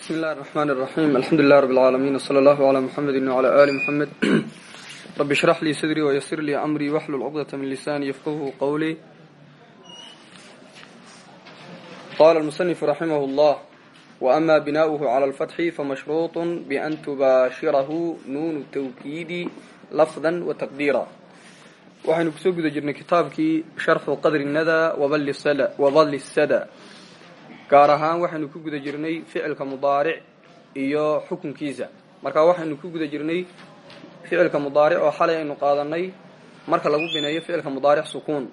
بسم الله الرحمن الرحيم الحمد لله رب العالمين وصلى الله على محمد وعلى آل محمد رب اشرح لي صدري ويسر لي أمري واحلل عقدة من لساني يفقهه قولي قال المصنف رحمه الله وأما بناؤه على الفتح فمشروط بأن تباشره نون التوكيد لفظا وتقديرا waxaynu kusoo guda jirnay kitaabkii sharxu qadri nada wadalli sada gaar ahaan waxaynu ku guda jirnay ficilka mudaaric iyo xukunkiisa. Marka waxaynu ku guda jirnay ficilka mudaaric oo xalay aynu qaadanay marka lagu bineeyo ficilka mudaaric sukuun.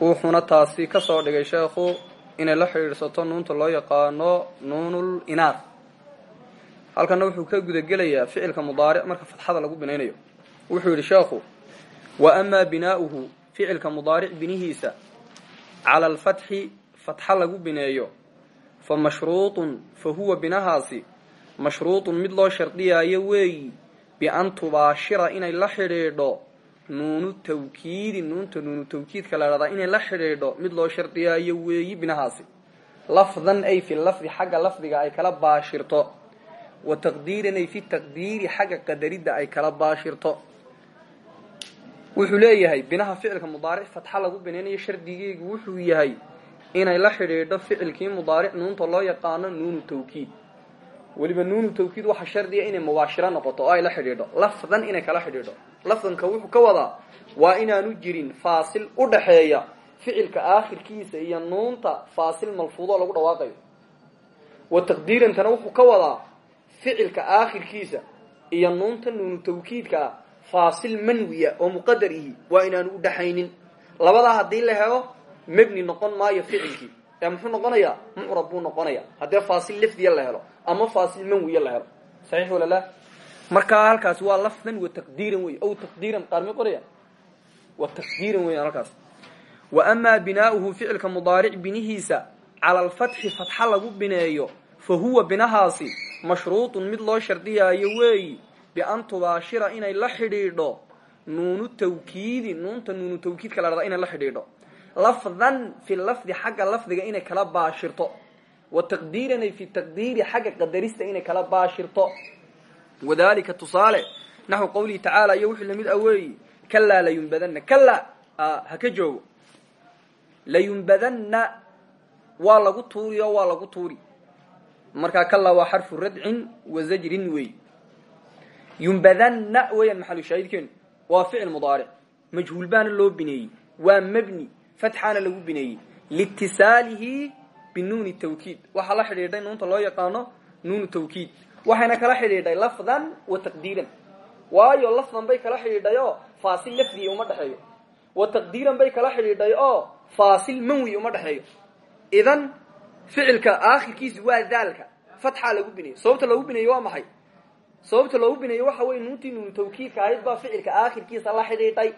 Wuxuuna taasi ka soo dhigay sheekhu inay la xidhiidhsato nuunta loo yaqaano nuunul inaad halkana wuxuu ka gudagelayaa ficilka mudaaric marka fatxada lagu binaynayo wuxuu yidhi sheekhu wa amaa binaa'uhu ficilka mudaaric binihiisa cala alfatxi fatxa lagu bineeyo fa mashruutun fa huwa binahaasi. Mashruutun mid loo shardiyaayo weeyi bian tubaashira inay la xidhiidho nuunu tawkiidi nuunta nuunu tawkiidka la dhahdaa inay la xidhiidho mid loo shardiyaayo weeyi binahaasi. Lafdan ay fi lafdi xagga lafdiga ay kala baashirto. Wa taqdiiran ay fi taqdiiri xagga qadaridda ay kala baashirto. Wuxuu leeyahay binaha ficilka mudaaric fatxa lagu binaynayo shardigeygu wuxuu yahay inay la xidhiidho ficilkii mudaaric nuunta loo yaqaano nuunu tawkiid. Weliba nuunu tawkiid waxaa shardiga inay mubaashiro noqoto oo ay la xidhiidho. Lafdan inay kala xidhiidho. Lafdanka wuxuu ka wadaa waa inaanu jirin faasil u dhaxeeya ficilka aakhirkiisa iyo nuunta faasil malfuudoo lagu dhawaaqayo. Wa taqdiirantana wuxuu ka wadaa ficilka aakhirkiisa iyo nuunta nuunu tawkiidka ah faasil manwiya oo muqadar ihi waa inaanu u dhaxaynin. Labadaa haddii la helo mebni noqon maayo ficilkii ee muxuu noqonayaa? Mucrab buu noqonaya haddii faasil lafdiya la helo ama faasil manwiya la helo. Saxiix wala la markaa halkaas waa lafdan wa taqdiiran wey ow taqdiiran qaarmay qoraya? Wa taqdiiran weyan halkaas. Wa amaa binaa'uhu ficilka mudaaric binihiisa cala alfatxi fatxa lagu bineeyo fa huwa binahaasi mashruutun mid loo shardiyaayo weeyi bian tubaashira inay la xidhiidho nuunu tawkiidi nuunta nuunu tawkiidka la dhahdaa inay la xidhiidho lafdan fi lafdi xagga lafdiga inay kala baashirto. Wa taqdiiran fi taqdiiri xagga qadarista inay kala baashirto. Wadalika tusaale naxwu qawlihi tacaala iyo wuxuu la mid ah weeyi kalaa layunbadanna kalaa ha ka joogo. Layunbadanna waa lagu tuuri oo waa lagu tuuri. Markaa kalaa waa xarfu radcin wa zajrin wey yunbadanna weeyaan maxalu shaahidkeenu waa ficil mudaaric majhuul baana loo bineeyey waa mebni fatxaana lagu bineeyey liitisaalihi binuuni tawkiid waxaa la xidhiidhay nuunta loo yaqaano nuunu tawkiid waxayna kala xidhiidhay lafdan wa taqdiiran waayo lafdan bay kala xidhiidhay oo faasil lafdiya uma dhexeeyo wa taqdiiran bay kala xidhiidhay oo faasil manwi uma dhexeeyo idan ficilka aakhirkiisi waa daalka fatxaa lagu bineeyey sababta loogu bineeyey waa maxay sababta loogu bineeyey waxa weye nuuntii nuunu tawkiidka ahayd baa ficilka aakhirkiisa la xidhiidhay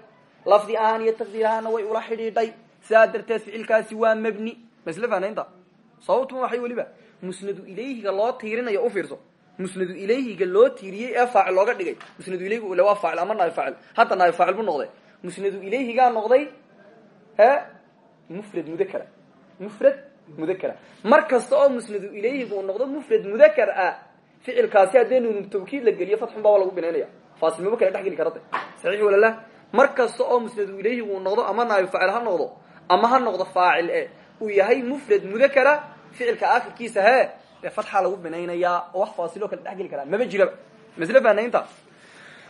lafdi ahaan iyo taqdiir ahaanna way ula xidhiidhay sidaa darteed ficilkaasi waa mebni masle fanaynta sababtuma waxay weliba musnadu ilayhiga loo tiirinayo u fiirso. Musnadu ilayhiga loo tiiriyey ee faacil looga dhigay. Musnadu ilayhiga ule waa faacil ama naay faacil? Hadda naay faacil buu noqday. Musnadu ilayhigaa noqday he mufrad mudakara. Mufrad mudakara. Mar kasta oo musnadu ilayhiga uu noqdo mufrad mudakar ah ficilkaasi haddee nuunu tawkiid la geliyo fatxun baa lagu binaynaya. Faasilnimo kale dhex geli karata saxiix walala mar kasta oo musnadu ilayhigu uu noqdo ama faacil ha noqdo ama ha noqdo faacil e uu yahay mufrad mudakara ficilka aakhirkiisa hee dee fatxaa lagu binaynayaa oo wax faasiloo kale dhex geli karaa maba jiraba masle faanaynta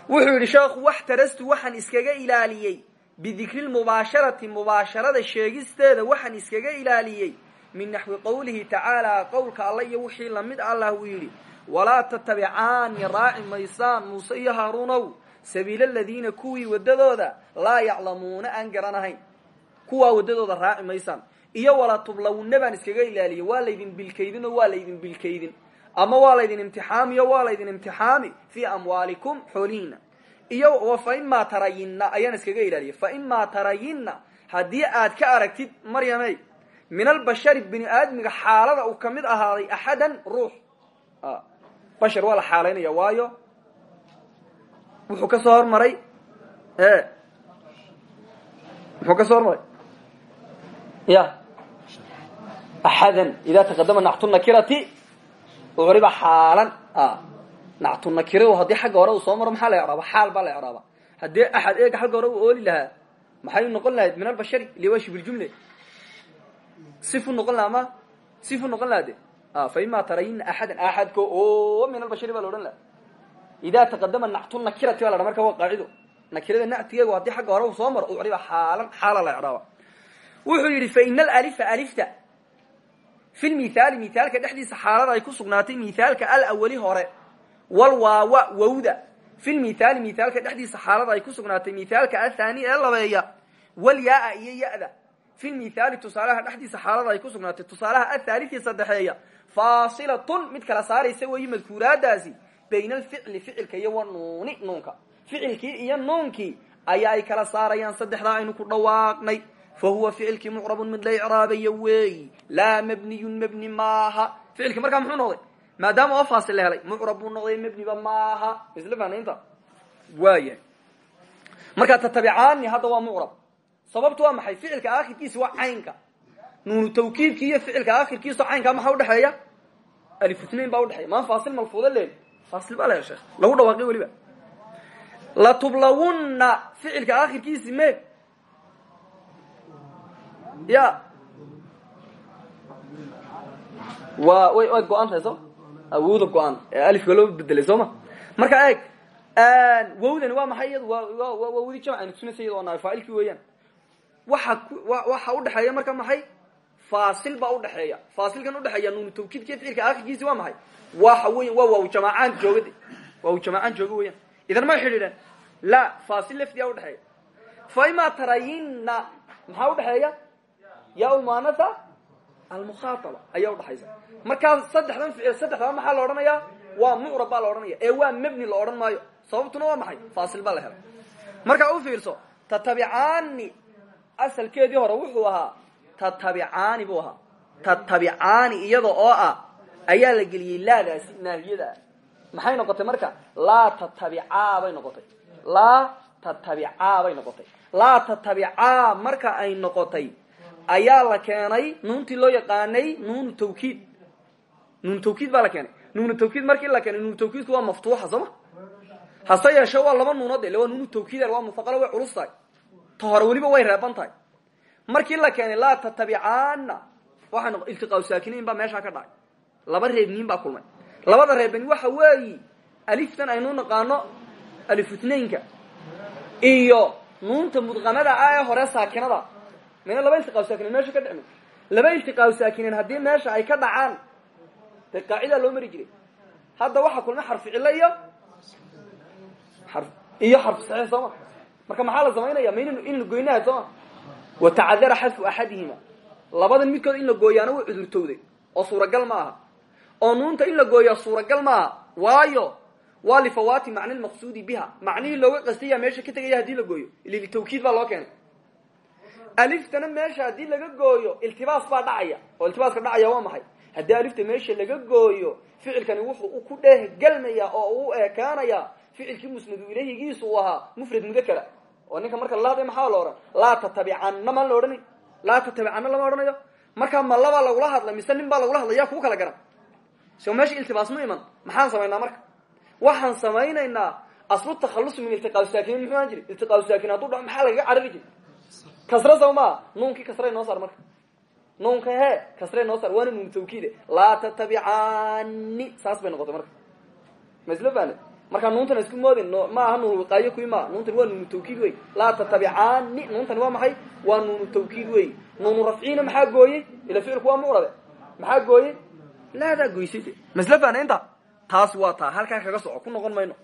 wuxuu yidhi sheekhu wax tarastu waxaan iskaga ilaaliyey. Bidikri lmubaasharati mubaasharada sheegisteeda waxaan iskaga ilaaliyey. Min naxwi qowlihi tacaala qowlka alla iyo wixii la mid allah uu yidhi walaa tatabicaani raaci maysaan muuse iyo haaruunow sabiila aladiina kuwii waddadooda laa yaclamuuna aan garanahayn kuwaa waddadooda raaci maysaan. Iyo walaa tublawunna baan iskaga ilaaliyey. Waa laydin bilkaydin oo waa laydin bilkaydin. Ama waa laydin imtixaami o waa laydin imtixaami fii amwaalikum xoolihiina iyo fa imaa tarayinna ayaan iskaga ilaaliyey. Fa imaa tarayinna haddii aad ka aragtid maryamey min albashari bini aadmiga xaalada uu ka mid ahaaday axadan ruux. Bashar waa la xaalaynaya waayo wuxuu ka soo hormaray e muxuu ka soo hormaray ya axadan idaa taqadama nactu nakirati ucriba xaalan nactu nakira haddii xagga hore uu soo maro maxaa la ecraaba xaal baa la ecraaba haddii axad eega xagga hore uu ooli lahaa maxay noqon lahayd min albashari liwa shibiljumle sifu noqon laha ma sifu noqon laha de fa ima tarayina axadan axadko o min albashari baa la odhan laha idaa taqadama nactu nakirati ba la dha marka waa qaacido nakirada nactigeegu haddii xagga hore uu soo maro ucriba xaalan xaala la ecraaba wuxuu yidhi faina alalifa alifta. Fi lmithaali mithaalka dhexdiisa xaalada ay ku sugnaatay mithaalka alawali hore. Walwaawa wawda fi lmithaali mithaalka dhexdiisa xaalada ay ku sugnaatay mithaalka athani ee labeeya. Walyaa iyo ya-da. Fi lmithaali tusaalaha dhexdiisa xaalada ay ku sugnaatay tusaalaha athaalithii saddexeeya. Faasilatun mid kala saaraysa weeyi madkuuraadaasi bayna alficli ficilka iyo wa nuuni ficilkii iyo nuunkii ayaa ay kala saarayaan saddexdaa aynu ku dhawaaqnay fahuwa ficilkii mucrabun mid la icraabayo weeyi laa mabniyun mabni maaha ficilkii markaa muxuu noqday maadaama oo faasil la helay mucrab buu noqday mabniba maaha isla fahnaynta waayahay markaa tatabicaani hadda waa mucrab sababtu waa maxay ficilka akhirkiisa waa caynka nuunu tawkiidki iyo ficilka akhirkiiso caynkaa maxaa udhexeeya alifutnain baa udhexeeya maan faasil malfuuda leen faasil baa la sheekh lagu dhawaaqay weliba latublawunna ficilka akhirkiisi me ya. Wa way way go-an tahay soo? Awowda go-an ee alifka loo bedelay marka eeg. Wawdani waa maxay iyadu? Waa wa waa wawdi jamcaynu tusinaysa iyado naay faailkii weeyaan. Waxa waxa udhexeeya marka maxay? Faasil baa udhexeeya faasilkan udhexeeya nuunu tawkiidka iyo ficilka akhirkiisi waa maxay? Waxa weya waa waaw jamaacaan jooga de waaw jamaacaan jooga weeyaan. Idan may xidhiidheen la faasil lafdiyaa udhexeeya fa ima tarayinna maxaa udhexeeya ya umanasa almukhaataba ayaa udhaxaysa markaa saddexdan ficil saddexdaa maxaa la odhanayaa? Waa mucrab baa la odhanaya ee waa mebni la odhan maayo. Sababtuna waa maxay? Faasil baa la helay. Markaa u fiirso tatabicaani asalkeedii hore wuxuu ahaa tatabicaani buu ahaa. Tatabicaani iyada oo ah ayaa la geliyey laadaasi naahiyada maxay noqotay marka? Laa tatabicaa bay noqotay. Laa tatabicaa bay noqotay. Laa tatabicaa marka ay noqotay ayaa la keenay nuuntii loo yaqaanay nuunu tawkiid. Nuunu tawkiid baa la keenay. Nuunu tawkiid markii la keenay nuunu tawkiidku waa maftuuxa soo ma? Hase yeeshe waa laba nuunood de waa nuunu waa mustaqalo way culus tahay. Ta hore weliba way reeban tahay. Markii la keenay laa tatabicaana waxay noq iltiqaa saakiniin baa meeshaa ka dhacay. Laba reebniin baa kulmay. Labada reebani waxa weeyi aliftan aynu naqaano alifutnaynka iyo nuunta mudqamada ah ee hore saakinada mina laba iltiqaa saakiniin meesha ka dhicmi laba iltiqaa saakiniin haddii meesha ay ka dhacaan dee qaacidaa loo mari jiray. Hadda waxaa kulmay xarfi cillo iyo iyo xarfu saxiix soo ma? Marka maxaa la samaynaya? Ma in la goynaha soo ma? Watacadara xadfu axadihima. Labadan midkood in la gooyaana way cudurtowday oo suuragal ma aha. Oo nuunta in la gooyaa suuragal ma aha. Waayo waa lifawaati macni lmaqsuudi biha. Macnihii looga qastaya meesha ka tegaya haddii la gooyo. Ili litawkiid baa loo keenay aliftana meesha haddii laga gooyo iltibaas baa dhacaya. Oo iltibaaska dhacaya waa maxay? Haddii alifta meesha laga gooyo ficilkani wuxuu ku dheehgelmaya oo u ekaanaya ficilkii musnadu ilayhigiisu uu ahaa mufrad mudakara oo ninka marka hadlay maxaa la odhan? Laa tatabicanna maan la odhanayn laa tatabicanna lama odhanayo. Markaa ma labaa lagula hadlay mise nin baa lagula hadlay yaa kuu kala garan. So meesha iltibaas mu iman. Maxaan samaynaa marka? Waxaan samaynaynaa aslu takhalus min iltiqaa saakiniin muxuu ahaan jiri iltiqaa saakin hadduu dhaco maxaa lagaga carari jiri kasra saw maa nuunkii kasray noo saar marka. Nuunka he kasray noo saar waana nuun tawkiide laa tatabicani saas bay noqotay marka. Ma isla fahne markaa nuuntana isku moodin ma aha nuun wiqaayo kuwi ma nuuntani waa nuunu tawkiid wey. Laa tatabicani nuuntani waa maxay? Waa nuunu tawkiid wey. Nuunu rafciina maxaa gooyey ila ficilku waa mucrabe maxaa gooyey laadaa goysay de ma isla inta? Taas waa taa halkaa kaga soco ku noqon mayno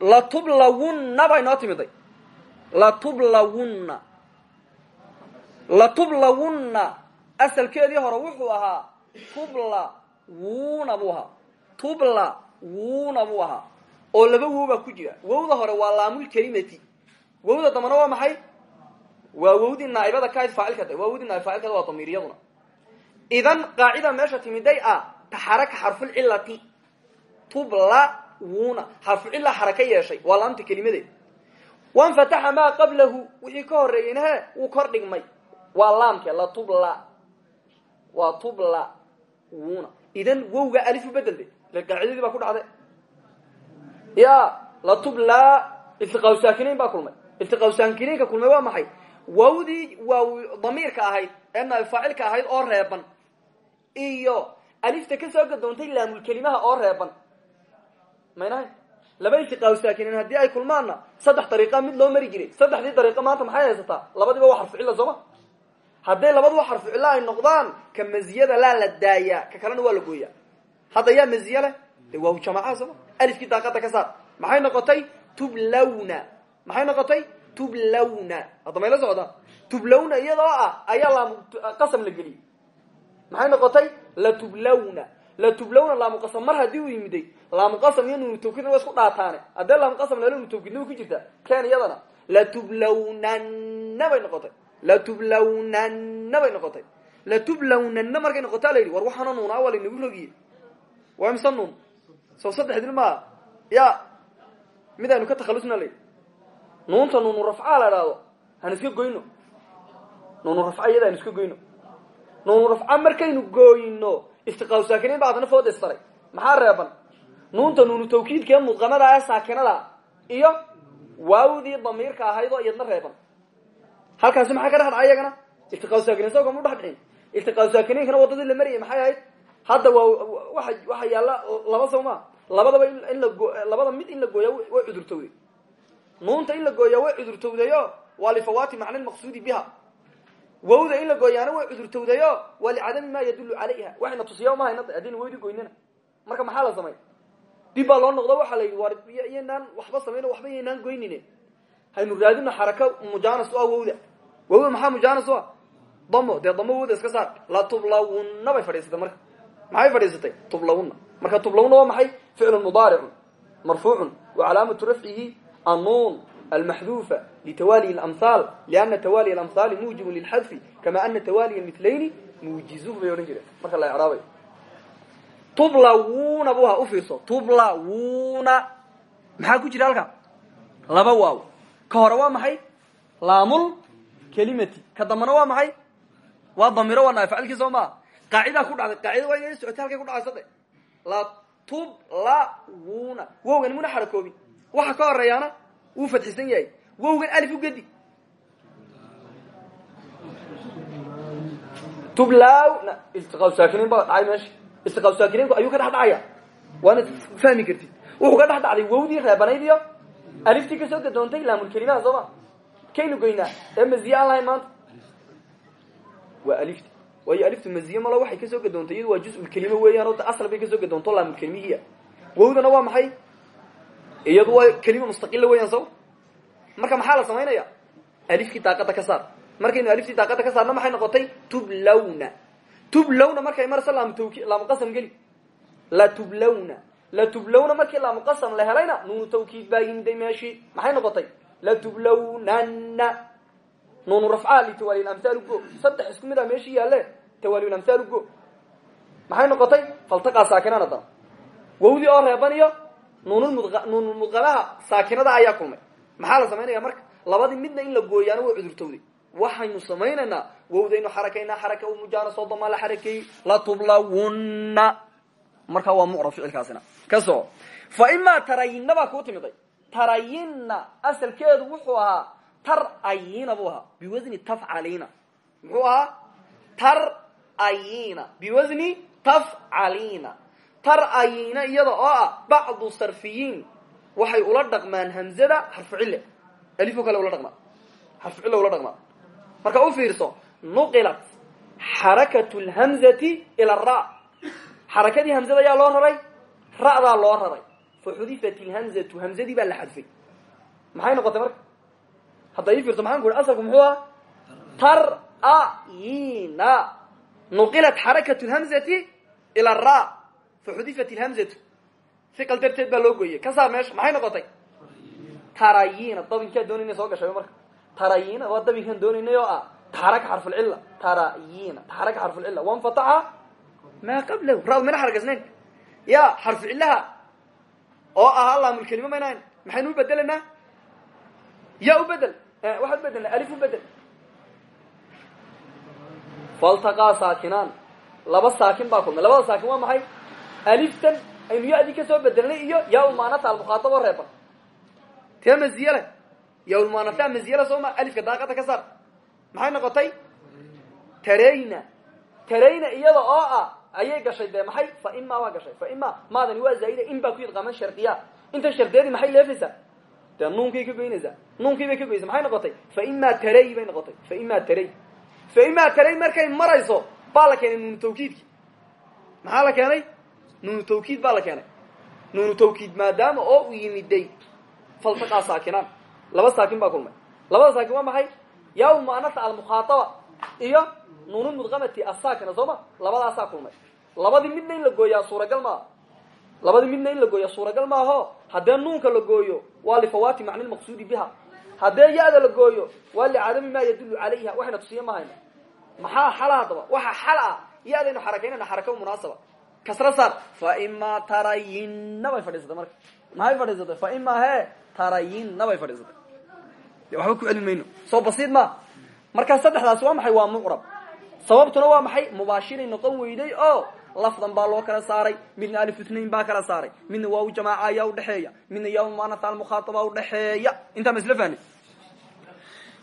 latublawunna baa inoo timiday latublawunna latublawunna asalkeedii hore wuxuu ahaa tubla wuuna buu ahaa. Tubla wuuna buu ahaa. Oo laba wow baa ku jira. Wowda hore waa laamulkelimati wowda dambana waa maxay? Waa wowdii naaibada kahayd faacilka waa wowdii naaib faacilkada waa damiiriyaduna idan qaacida meesha timiday ah taxaraka xarfulcilati tubla wuuna xarfu cila xaraka yeeshay waa laamta kelimadeed wanfataxa maa qablahu wixii ka horeeyeyna he kor dhigmay. Waa laamke latubla waa tubla wuna. Idan wowga alifu bedelde ile qaacidadii baa ku dhacday. Ya latubla iltiqaa saakinayn baa kulmay. Iltiqaa saakinaynka kulmay waa maxay? Wawdii waa damiirka ahayd ee naab faacilka ahayd oo reeban iyo alifta ka soo gadoontay laamulkelimaha oo reeban maynahay laba iltiqaa saakinayn haddii ay kulmaanna saddex dariiqa mid loo mari jiray saddexdii dariiqa maanta maxay haysataa? Labadiiba waa xarfu cilla sooma hadday labaduba xarfu cilla ay noqdaan ka maziyada laa la daayaa ka kalena waa la gooyaa. Hadda yaa maziye leh? De waa jamaacaha sooma alifkii daaqada ka saar. Maxay noqotay? Tublawna. Maxay noqotay? Tublawna. Hadda may la socdaan tublawna iyadoo ah ayaa laamu qasam la geliyey maxay noqotay? Latublawna latublawna laamuqasam mar haddii uu yimiday laamuqasam iyo nuunu tawkiidna waa isku dhaataane. Haddee laamuqasam lala nuunu tawkiidna ku jirta ken iyadana. Latublawnanna bay noqotay. Latublawnanna bay noqotay. Latublawnanna markay noqotaa la yidhi war waxaana nuunaa waa laynagu rogiye waa imse soo saddexdin maa ya mid aynu ka takhalusna la yidhi. Nuunta nuunu rafcaa la idhaahdo iska goyno. Nuunu rafca iyada aynu iska goyno. Nuunu rafca markaynu gooyno istiqaal saakinayn ba adna fooda maxaa reeban nuunta nuunu tawkiidkee mudqamada ee saakinada iyo waawdii damiirka ahayd oo iyadna reeban. Halkaasi maxaa ka dhex dhacay iyagana istiqaal saakinayn sao kama dhex dhicin istiqaal saakinayinkana waddadii la marayay maxay ahayd? Hadda waa waa waxa yaalla laba soo maa labadaba in la go labada mid in la gooya way cudurtowday. Nuunta in la gooyaa way cudurtowdayo waa lifawaati macna lmaqsuudi biha. Wawda in la gooyaana way cudurtowdayo waa licadami maa yadullu calayha. Waxayna tusiya ma hayna haddayna wawdi goynana marka maxaa la samay dib baa loo noqdo waxaa la yidhi war iyaynaan waxba samayn waxba iyaynaan goynine. Haynu raadino xaraka mujanas u ah wowda. Maxaa mujanas u ah? damo dee damo wowda iska saar. La tublawunna bay fadhiisatay marka. Maxay fadhiisatay? Tublawunna. Marka tublawunna waa maxay? Ficlun mudaaricun marfuucun wa calaamatu rafcihi annuun almaxduufa litawaaliy اlamhaal liana tawaaliy alamhaali muujibun lilxadfi kama ana tawaaliy milayni muujizuhu bay odhan marka la ecraabay tublawuna bu ahaa u fiirso. Tublawuna maxaa ku jira halka? Laba waaw. Ka hore waa maxay? Laamul kelimati. Ka dambana waa maxay? Waa damiro waa naay facilkii soo maa qaacidaa ku dhacday. Qaacida waa inay socotay ku dhacayso de la tublawuna wowgan muna xarakoobin waxa ka horeeyaana uu fadxisan yahay. Wowgan alif u gedi. Tublawna iltiqaab saakiniin baa dhacay meesha istiqaal saakiniinku ayuu ka dhex dhacaya. Waana fahmi kartid. Wuxuu ka dhex dhacday wowdii reebanayd iyo aliftii ka soo gadoontay laamulkelimaha soo ma? Kaynu goynaa. Ee maziye aan lahayn maanta? Waa alifta waayo aliftu maziye waxay ka soo gadoontay waa juz-ulkelime weeyaan oo asal bay ka soo gadoonto laamulkelimihiia wowdana waa maxay? Iyadu waa kelima mustaqila weeyaan so marka maxaa la samaynaya alifkii daaqada ka saar. Markaynu aliftii daaqada ka saarna maxay noqotay? Tublawna tublawna markay marsa laamutawki laamuqasam geli. La tublawna la tublawna markii laamuqasam la helayna nuunu tawkiid baa yimiday meeshii. Maxay noqotay? La tublawnanna. Nuunu rafca litawaali amhaal ugo saddex isku mid a meeshii yaalle tawaali amhaal ugo maxay noqotay? Faltaqaa saakinaan haddana wawdii oo reeban iyo nuunnuun mudqamaha saakinada ayaa kulmay. Maxaa la samaynaya marka? Labadii midna in la gooyaana way cudurtowday waxaynu samaynaynaa wowdaynu xarakaynaa xaraka u mujaanasoo damaa la xarakeeyey latublawunna markaa waa mucrab ficilkaasina. Ka fa imaa tarayinna baa kuu timiday. Tarayinna asalkeedu wuxuu ahaa tarayina buu ahaa. Biwasni tafcalina muxuu ahaa? Tarayina biwasni tafcalina tarayina iyada oo ah bacdu sarfiyiin. Waxay ula dhaqmaan hamzada xarfu cille alifo kale ula dhaqmaan. Xarfu cille ula dhaqmaan marka u fiirso nuqilat xarakatu lhamzati ila ra. Xarakadii hamzada ayaa loo raray? Ra'daa loo raray. Fa xudifat ilhamzatu hamzadii baa la xadfay. Maxay noqotay marka? Hadda ii fiirso maxaan ku ihi asalku muxuu aha tarayina nuqilat xarakatu lhamzati ila ra. Faxudifat ilhamzatu iqal darteed baa loo gooyey. Ka saar meesha maxay noqotay? Tarayina dabinkaa doonayna soo gashay marka tarayina waa dabinkaan doonaynay oo ah taxaraka xarfulcilla tarayina taxaraka xarfulcilla wanfataxa maa qablahu ra mina xaragasnayn ya xarfu cillaha oo ahaa laamulkelima maynahayn maxaynu u bedelanaa? Ya u bedel waxaad ubedelna alif u bedel. Faltaqaa saakinaan laba saakin baa kulmay labada saakin waa maxay? Aliftan aynu ya-dii ka soo bedelnay iyo yaa-ulmaanata almukhaaabo reeban tee maziyale yaa-ulmaanata maziyala soo ma alifka daaqada ka saar maxay noqotay tarayna tarayna iyada oo ah ayay gashay dee maxay fa ima waa gashay fa ima maadani waa zaa'ida in baa ku idqaaman shardiya inta shardiyadii maxay leefaysaa dee nuunkay ka goynaysaa nuunkii bay ka goynaysa maxay noqotay fa ima taray bay noqotay fa ima taray fa ima taray markay marayso baa la keenay nuunu tawkiidki maxaa la keenay nuunu tawkiid baa la keenay nuunu tawkiid maadaama oo uu yimiday faltaqaa saakinaan laba saakin baa kulmay. Labada saakin waa maxay? Yaa muanasa almukhaataba iyo nuunu mudqamati asaakina soo ma? Labadaasaa kulmay. Labadii midna in la gooyaa suuragal maaha. Labadii midna in la gooya suuragal maaho. Haddee nuunka la gooyo waa lifawaati macni lmaqsuudi biha. Haddee ya-da la gooyo waa licadami maa yadullu calayha. Waxayna tusiye mahayna maxaa xala haddaba? Waxa xal ah ya-daynu xarakaynayna xaraka munaasaba. Kasra saar. Fa imaa tarayinna bay fadhiisatay marka. Maxay fadhiisatay? Fa imaa he tarayinna bay fadhiisatay de waxba ku celin mayno. Soo basiid ma. Markaa saddexdaas waa maxay? Waa mucrab. Sababtuna waa maxay? Mubaashiray noqon weyday oo lafdan baa loo kala saaray. Midna alif ithnain baa kala saaray. Midna waa u jamaaca ayaa udhexeeya midna yaa muanata almukhaataba udhexeeya intaa ma isla fahni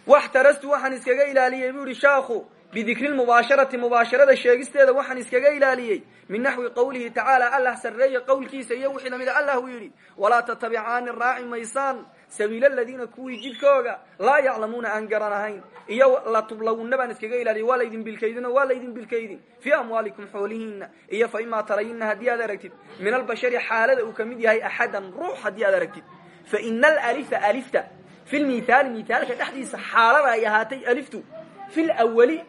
waxtarastu waxaan iskaga ilaaliyey bu ihi sheekhu bidikri lmubaasharati mubaasharada sheegisteeda waxaan iskaga ilaaliyey min naxwi qawlihi tacaala allah sarreeya qowlkiisa iyo wixii lamida allah uu yidhi walaa tatabicaani raaci maysaan sabiila aladiina kuwii jidkooga laa yaclamuuna aan garanahayn iyo latublawunna baan iskaga ilaaliyay waa laydin bilkaydin oo waa laydin bilkaydin fii amwaalikum xoolihiina iyo fa imaa tarayinna haddii aad aragtid min albashari xaalada uu ka mid yahay axadan ruux haddii aad aragtid fa ina alalifa alifta fi lmithaali dhexdiisa xaalada ay ahaatay aliftu fi lwali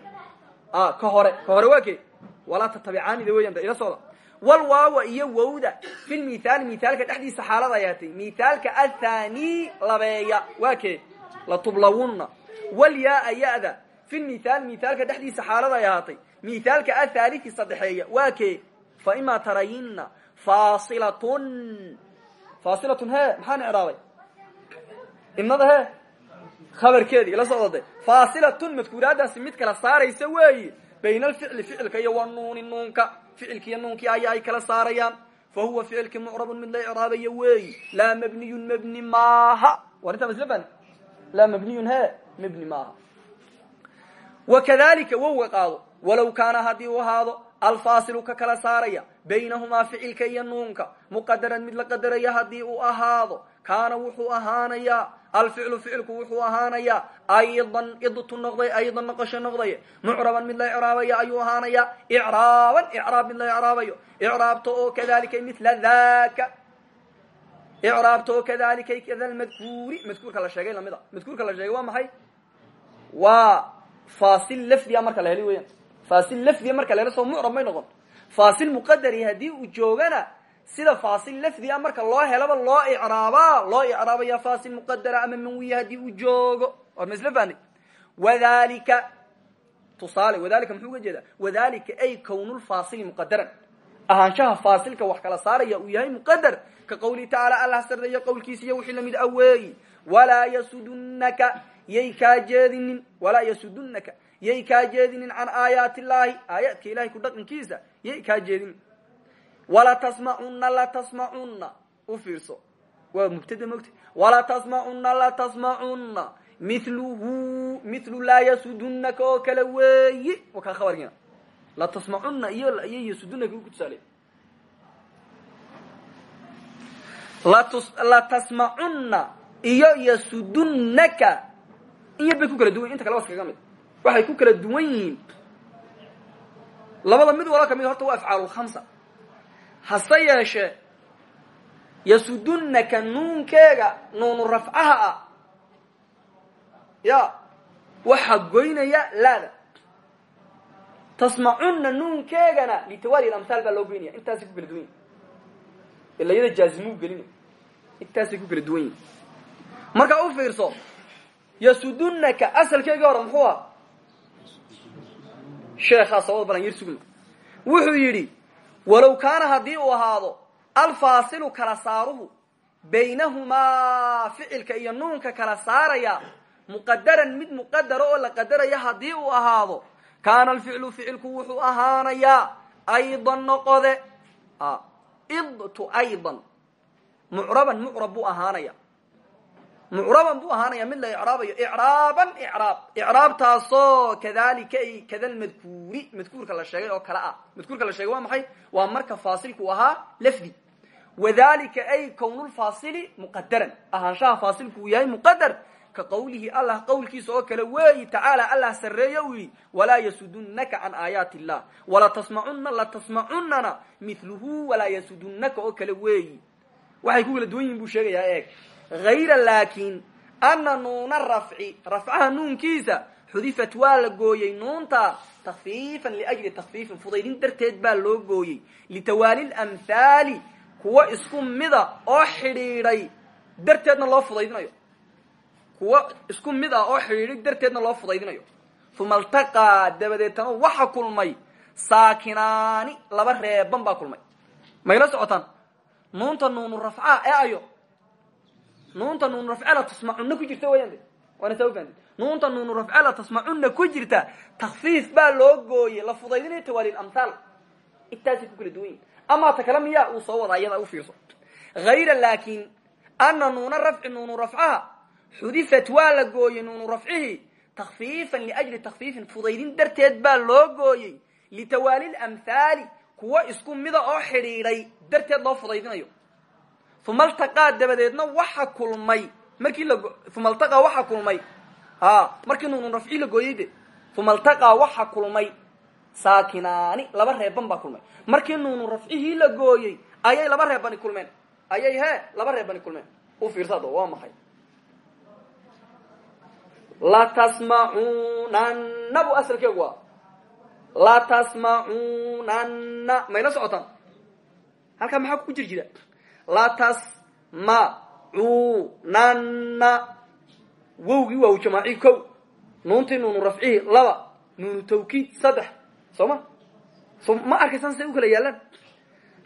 ka hore ka hore waa kee walaa tatabicaanida weyan ila socda. Walwaawa iyo wowda fi lmithaali mithaalka dhexdiisa xaalada ay ahaatay mithaalka athani labeeya waa kee latublawunna walyaa ya-da fi lmithaal mithaalka dhexdiisa xaalada ay ahaatay mithaalka athaaliki saddexeeya fa imaa tarayinna faasilatun. Faasilatun he maxaan icraabay imnada he khabarkeedi ila socdade faasilatun madkuuraadaasi mid kala saaraysa weeyi. Bayna alficli ficilka iyo wanuuni nuunka. Ficilki iyo nuunkii aya ay kala saarayaan. Fa huwa ficilki mucrabun mid la icraabayo weeyi. Laa mabniyun mabni maaha. War intaa masla fahni laa mabniyun he mabni maaha. Wakadalika wowga qaado walow kaana haddii uu ahaado alfaasilu ka kala saaraya. Baynahumaa ficilka iyo nuunka. Muqadaran mid la qadaraya haddii uu ahaado kaana wuxuu ahaanayaa alficlu ficilku wuxuu ahaanayaa aydan idtu noqday aydan noqosho noqday. Mucraban mid la icraabaya ayuu ahaanayaa icraaban icraab mid la icraabayo icraabta oo kadalika mila daka icraabta oo kadalika kada lmadkuuri madkuurka la sheegay la mid a madkuurka la sheegay waa maxay? Waa fasil lafdiga marka la heli weyan fasil lafdiga marka la helo soo mucrab may noqon. Fasil muqadari haddii uu joogana sida fasil lafdiga marka loo helaba loo icraabaa loo icraabaya fasil muqadara ama manwiya haddii uu joogo. War ma isla fahni wadalika tusaale wadalika muxuu uga jeedaa? Wadalika ay kownulfaasili muqadaran ahaanshaha faasilka wax kala saaraya uu yahay muqadar ka qawlihi tacaala allah sarreeyo qowlkiisa iyo wixii la mid aweeyi walaa yasudunaka yay kaa jeedinin walaa yasudunaka yay kaa jeedinin can aayaati illaahi aayaadka ilahay ku dhaqankiisa yay kaa jeedinin walatasmacunna latasmacunna u fiirso. Waa mubtada mogta walatasmacunna latasmacunna miluhu milu laa yasudunaka oo kale weeyi. Wa kaa khabarkiina latasmacunna iyo iyo yasudunaka ku tusaale. Latasmacunna iyo yasudunaka in yar bay ku kala duwan inta kale waa iskaga mid. Waxay ku kala duwan yihiin. Labada mid wala ka mid horta waa afcaalulkhamsa hase yeeshee yasudunaka nuunkeega nuunu rafcaha ah. Ya waxaa goynaya laada. Tasmacunna nuunkeegana litawaali lamhaal baa loo goynaya intaasay ku kala duwan yihiin ila yada jaazimuu gelinay intaasay ku kala duwan u fiirso yasudunaka asalkeegii hore muxuu ah? Sheekhaa balan yar wuxuu yidhi walow kaana haddii uu ahaado alfaasilu kala saaruhu baynahumaa ficilka iyo nuunka kala saaraya muqadaran mid muqadara oo la qadaraya haddii uu ahaado kaana alficlu ficilku wuxuu ahaanayaa aydan noqode idtu aydan mucraban mucrab buu ahaanaya mucraban buu ahaanaya mid la icraabayo icraaban icraab. Icraabtaasoo kadalika ay kada lmadkuuri madkuurka la sheegay oo kale ah. Madkuurka la sheegay waa maxay? Waa marka faasilku ahaa lafdi. Wadalika ay kownulfaasili muqadaran ahaanshaha faasilku uu yahay muqadar ka qawlihi allah qawlkiisa oo kale weeyi tacaala allah sarreeye uu yidhi walaa yasudunaka can aayaati illah walatasmacuna latasmacunana miluhu walaa yasudunaka oo kale weeyi. Waxay ku kala duwan yihiin buu sheegayaa eeg hayra laakin ana nuuna rafci rafcaha nuunkiisa xudifat waa la gooyey nuunta takfiifan liajli takfiifin fudaydin darteed baa loo gooyey litawaali lamhaali kuwa isku mida oo xidhiidhay darteedna loo fudaydinayo kuwa isku mid ah oo xidhiidhay darteedna loo fudaydinayo uma altaqaa dabadeetana waxa kulmay saakinaani laba reeban baa kulmay mayla socotaan nuunta nuunu rafca ee ayo nuunta nuunu rafcela tasmacunna ku jirta wayaan de. Waana saa ufahanti nuunta nuunu rafcela tasmacunna ku jirta. Takfiif baa loo gooyey la fudaydinayo tawaali amhaal intaasay ku kala duwan yihiin amaa ta kale miyaa uu soo wadaa iyada u fiirso. Hayra laakin ana nuuna rafci nuunu rafcaha xudifat waa la gooyey nuunu rafcihi takfiifan liajli takfiifin fudaydin darteed baa loo gooyey litawaali lamhaali kuwa isku mida oo xidhiidhay darteed loo fudaydinayo uma dabadeedna waxa kulmay. Markii uma altaqaa waxa kulmay. A markii nuunu rafci la gooyey de waxa kulmay. Saakinaani laba reeban baa kulmay. Markii nuunu rafcihii la gooyey ayay laba reebani kulmeen. Ayay he laba reebani kulmeen. U fiirsado waa maxay? Latasmacunanna bu asalkeegu waa. Latasmacunanna mayla socotaan? Halkaa maxaa ku jir jira latasmacunanna wowgii waaw jamaaci ko nuuntii nuunu rafcihi laba nuunu tawkiid saddex. Soo ma? Ma arkaysaan say u kala yaalaan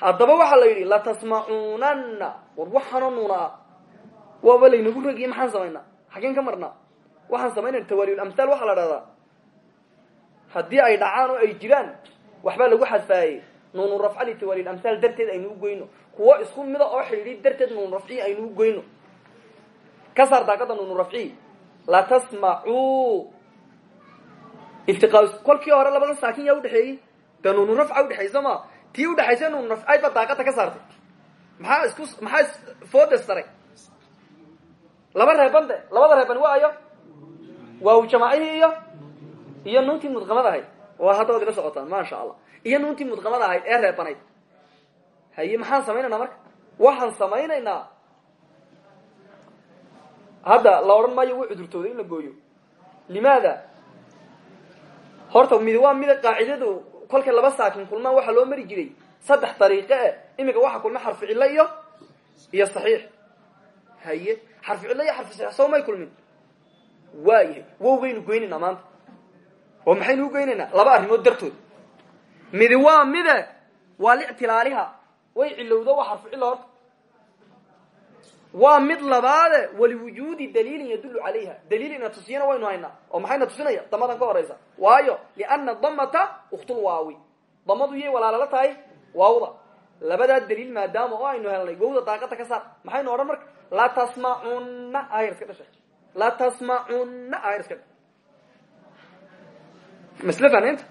haddaba waxaa la yidhi latasmacunanna war waxaanoo nuuna ah waaba laynagu rogiye maxaan samaynaa xageen ka marnaa waxaan samaynayna tawaaliul amhaal waxaa la dhahdaa haddii ay dhacaan oo ay jiraan waxbaa lagu xadfaayey nuunu rafca litawaaliil amhaal darteed aynu u goyno. Kuwo isku mida oo xidhiidhi darteed nuunu rafciyi aynu u goyno. Ka saar daaqada nuunu rafciyi latasmacuu iftiqaa kolkii hore labada saakin yaa udhexeeyey dee nuunu rafca udhexeey soo ma tii udhexaysa nuunu rafcayd baa daaqada ka saartay. Maxaa isku maxaa foodes saray? Laba reeban de labada waa ayo waaw jamaacihii iyo iyo nuuntii mudqamad waa hadda waad ila socotaan maasha allah iyo nuuntii mudqamad ahayd ee reebanayd. Haye maxaan samaynaynaa marka? Waxaan samaynaynaa. Hadda la odhan maayo wuu cudurtooday in la gooyo. Limaada? Horta mid waa mida qaacidadu kolkay laba saakin kulmaan waxaa loo mari jiray. Saddex dariiqe e imika waxa kulma xarfi cillo iyo iyo saxiix. Haye xarfi cillo iyo xarfi saxiix soo may kulmin. Waayahay wow baynu goynaynaa maanta oo maxaynu u goynaynaa laba arrimood dartood. Midi waa mide waa lictilaaliha way cilowdo waa xarfu cillo horta. Waa mid labaade waliwujuudi daliilin yadullu calayha. Daliil ina tusiyana waynu haynaa. Oo maxayna tusinaya? Damadan ka horaysa. Waayo liana damata uktul waawi. Damadu yay walaalala tahay? Waawda labadaa daliil maadaama oo aynu helnay wowda daaqada ka saar. Maxaynu odhan marka? Latasmacunna ayar iska dhasha latasmacunna ayar iska dha masle fanaynta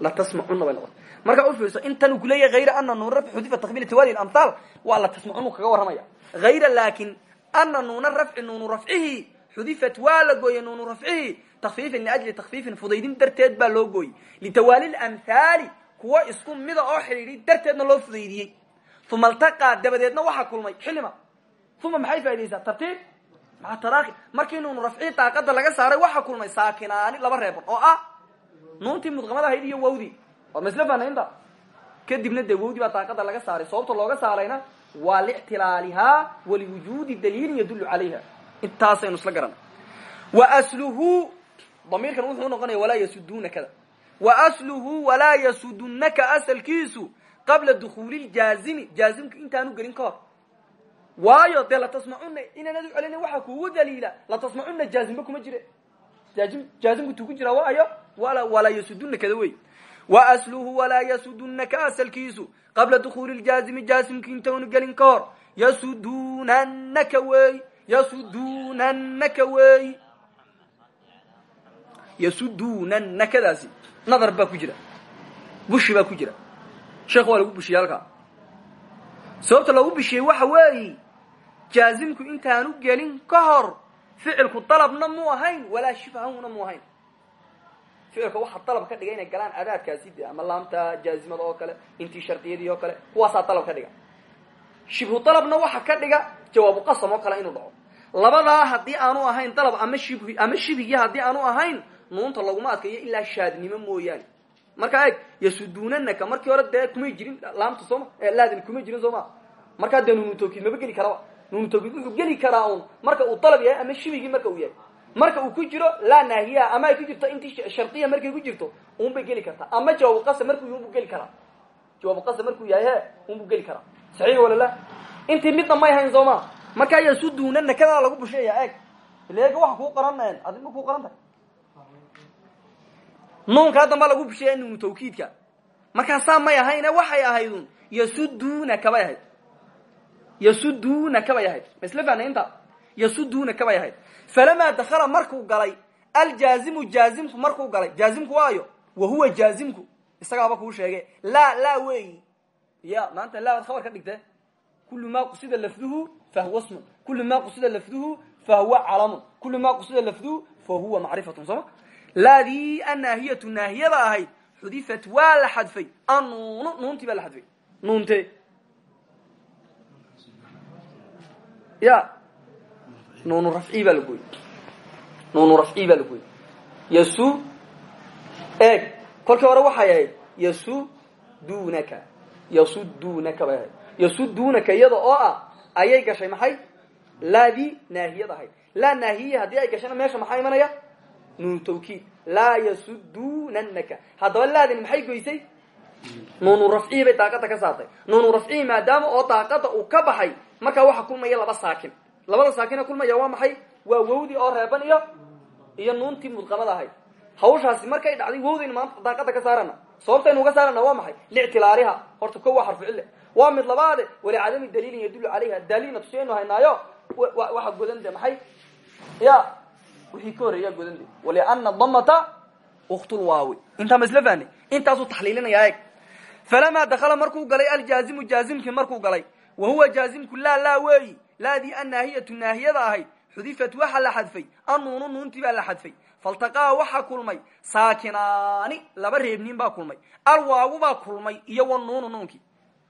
latasmacunna bay noqota marka ufiirso intan uu kuleeyahay hayra ana nuun rafci xudifa takbiil tiwali amhaal waa latasmacunu kaga warramaya hayra laakin ana nuuna rafci nuunu rafcihi xudifat waa la gooyey nuunu rafcihi takfiifin liajli takfiifin fudaydin darteed baa loo gooyey litawaali lamhaali kuwa isku mida oo xidhiidhi darteedna loo fudaydiyey uma altaqaa dabadeedna waxaa kulmay xilima uma maxay faa'idaysaa tartiib maa taraaki markii nuunu rafcihi daaqada laga saaray waxaa kulmay saakinaani laba reeban oo nuuntii mudqamada ahayd iyo wawdii waa masle fanaynta. Kadibna dee wawdii baa daaqada laga saaray. Sababta looga saarayna waa lictilaalihaa waliwujuudi daliilin yadullu calayha. Intaasaynu isla garana. Wa sluhu damiirkan wuxuu noqonaya walaa yasudunakada wa asluhu walaa yasudunaka asalkiisu qabla dukuuli ljaazimi jaazimku intaanu gelin ka hor. Waayo dee latasmacuna inaanad u celina waxaa kugu daliila. Latasmacuna jaazimba kuma jire. Jaazim jaazimku tuu ku jiraa walaa yasudunakada wey? Wa asluhu walaa yasudunaka asalkiisu? Qabla dukuuli ljaazimi jaasimki intaunu gelin ka hor. Yasudunanaka wey? Yasudunanaka wey? Yasudunanakadaasi nadar baa ku jira. Bushi baa ku jira. Sheekh waa lagu bushiyey halkaa. Sababta loogu bishiyey waxa weeyi jaazimku intaanu gelin ka hor ficilku dalabna mu ahayn walaa shibhahuna mu ahayn ficilka waxa dalab ka dhiga inay galaan adaadkaasi ama laamta jaazimada oo kale intii shardiyadii oo kale kuwaasaa dalab ka dhiga. Shibhu dalabna waxa ka dhiga jawaabu qasam oo kale inuu dhaco. Labadaa haddii aanu ahayn dalab ama shib ama shibhigii haddii aanu ahayn nuunta laguma adkayo ilaa shaadnimo mooyaane. Markaa eeg yasudunanaka markii hore dee kumay jirin laamta sooma laadin kumay jirin soo ma. Markaa dee nuunu tawkiid maba geli karaba nuunu wuxuu geli karaa un marka uu dalab yahay ama shibigii marka uu yahay marka uu ku jiro laa naahiya ama ay ku jirto intii shardiya markay ku jirto un bay geli kartaa ama jawaabu qasa markuu unbu geli karaa. Jawaabu qasa markuu yahay he geli karaa. Saxiix wala la intii midna may hayn soo ma. Markaa yasudunana kadaa lagu busheeya eeg. Ileega waxa kuu qoran adima kuu qoran tahay nuunkaa dambaa lagu busheeya nuunu tawkiidka. Markaa saa may waxay ahaydun yasudunaka bay ahayd. Yasudunaka bay ahayd. Ma isla inta yasudunaka bay ahayd. Falamaa dakala markuu galay aljaazimu jaazimku markuu galay jaazimku waayo wa huwa jaazimku isagaaba kuu sheege laa laa weeyi. Ya maanta laa waad khabar ka dhigtee? Kulu ma qusida lafduhu fahuwa smun kulu ma qusida lafduhu fahuwa calamun. Kulu ma qusida lafduhu fahuwa macrifatun sooma laadii annaahiyatu naahiyada ahayd xudifat waa la xadfay. Anuunu nuuntii baa la xadfay. Nuunte. Ya nuunu rafci baa la gooyey nuunu rafci baa la gooyey yasu eeg kolkii hore waxay ahayd yasudunaka yasudunaka bay ahayd. Yasudunaka iyada oo ah ayay gashay maxay? Laadii naahiyad ahayd. Laa naahiya haddii ay gashana meesha maxaa imanaya? Nuunu tawkiid. Laa yasudunanaka haddaba laadani maxay goysay? Nuunu rafcihi bay daaqada ka saartay. Nuunu rafcihi maadaama oo daaqada uu ka baxay markaa waxa kulmaya laba saakin labada saakina kulmaya waa maxay? Waa wawdii oo reeban iyo iyo nuuntii mudqamada ahayd. Hawshaasi markay dhacday wawdaynu maanta daaqada ka saarana. Sababtaynu uga saarana waa maxay? Lictilaariha. Horta ko waa xarficille. Waa mid labaade walicadami daliilin yadullu calayha. Daliilna tusiyaynu haynaayo waxa godan de maxay? Ya wixii ka horeeyaa godan de waliana damata uktulwaawi intaa ma isla fahnay intaasuu taxliilinayaa eeg. Falamaa dakala markuu galay aljaazimu jaazimkii markuu galay. Wa huwa jaazimku laa laa weeyi laadii annaahiyatu naahiyada ahayd xudifat waxa la xadfay annuunu nuuntii baa la xadfay. Faltaqaa waxa kulmay saakinaani laba reebniin baa kulmay alwaagu baa kulmay iyo wanuunu nuunkii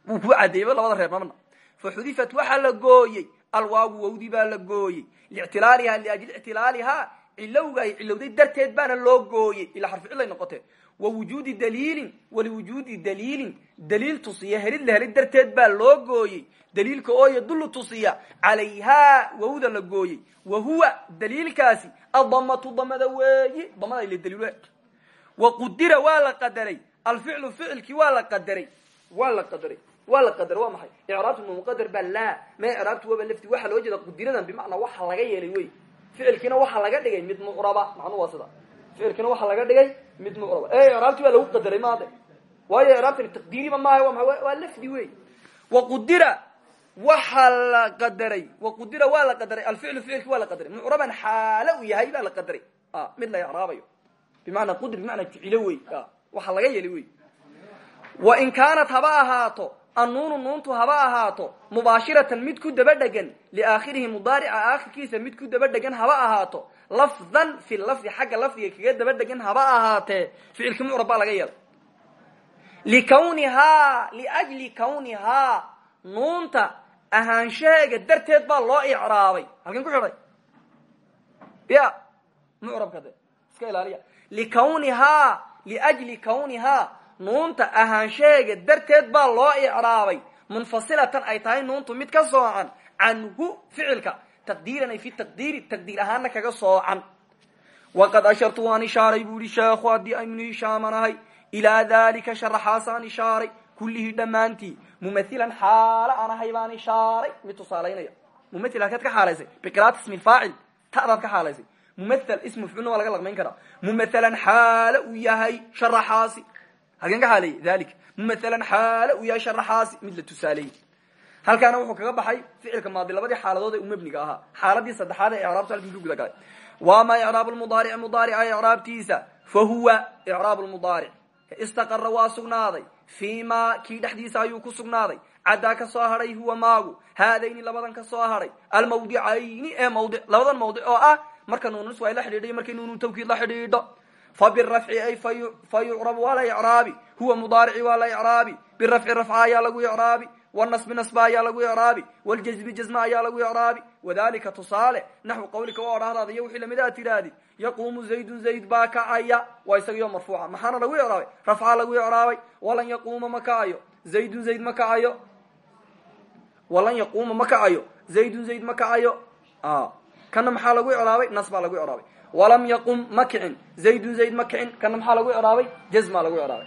wuu kuu cadeeyba labada reebnamna fa xudifat waxaa la gooyey alwaagu wawdii baa la gooyey. Liictilaaliha liajli ictilaalihaa cilowga ay cilowday darteed baana loo gooyey ilaa xarfi cilay noqotee wa wujuudi daliilin waliwujuudi daliilin. Daliil tusiya helid la helid darteed baa loo gooyey. Daliilka oo yadullu tusiya calayhaa wawda la gooyey. Wa huwa daliilkaasi adamatu damada weeyi damada ila daliil wa qudira waa la qadaray alficlu ficilkii waa la qadaray waa la qadaray waa la qadaray waa maxay? Icraabtu ma muqadar baa laa ma icraabtu waba lafti waxaa loo jeeda qudiradan bimacnaa waxa laga yeelay wey ficilkiina waxaa laga dhigay mid mucraba macnuu waa sida ficilkiina waxaa laga dhigay mid mucraba e icraabti waa lagu qadaray maade. Waayo icraabtani taqdiiriba maaha waa maa waa lafdi wey wa qudira waxaa la qadaray. Wa qudira waa la qadaray. Alficlu ficilki waa la qadaray. Mucraban xaalo u yahay baa la qadaray. Mid la icraabayo bimacnaa qudr bimacnaa jucilo wey waxa laga yeelay wey wa in kaanat haba ahaato annuunu nuuntu haba ahaato mubaashiratan mid ku daba dhegan liaakhirihi mudaarica aakhirkiisa mid ku daba dhegan haba ahaato lafdan fi lafdi xagga lafdiga kaga daba dhegan haba ahaatee ficilki mucrab baa laga yeelay. Likawnihaa liajli kawnihaa nuunta ahaanshaheega darteed baa loo icraabay. Halkan ku xidhay? Ya mucrabka de iska ilaaliya. Likawnihaa liajli kawnihaa nuunta ahaanshaheega darteed baa loo icraabay. Munfasilatan ay tahay nuuntu mid ka soocan canhu ficilka taqdiiran ay fi taqdiiri taqdiir ahaana kaga soocan waqad ashartu waan ishaaray bu ihi sheekhu haddii aynu ishaamanahay ilaa dalika sharaxaasaan ishaaray kullihii dhammaantii mumailan xaalo aan ahay baan ishaaray mid tusaalaynaya mumail halkaad ka xaalaysay biqiraati ismi faacil ta'daad ka xaalaysay mumathal ism mafcuulna waa laga laqmayn karaa mumathalan xaalo uu yahay sharaxaasi halkan ka xaaleeyey dalik mumathalan xaalo halkaana wuxuu kaga baxay ficilka maadi labadii xaaladood ee u mebniga ahaa. Xaaladii saddexaad ee icraabtu halkii ku guda galay. Waama icraab lmudaarici mudaarica icraabtiisa. Fa huwa icraab lmudaaric istaqara waa sugnaaday. Fii ma kii dhexdiisa ayuu ku sugnaaday. Caddaa ka soo hadhay huwa maagu. Haadayni labadan ka soo hadhay almawdicayni ee mawdic labadan mawdic oo ah marka nuunus waa la xidhiidhay markay nuunu tawkiid la xidhiidho. Fa birafci ay fa yucrabu waa la icraabi. Huwa mudaarici waa la icraabi. Birafci rafca ayaa lagu icraabi wnasbi nasba ayaa lagu icraabi wljazmi jazma ayaa lagu icraabi wadalika tusaale naxwi qawlika waa odhahdaada iyo wixii la mid a tidhaahdi yaquumu zaydun zayd baa kacaya waa isagiyo marfuuca maxaana lagu icraabay rafca lagu icraabay walan yaquuma ma kacayo zaydun zayd ma kacayo walan yaquuma ma kacayo zaydun zayd ma kacayo kana maxaa lagu icraabay nas baa lagu icraabay walam yaqum ma kicin zaydun zayd ma kicin kana maxaa lagu icraabay jazma lagu icraabay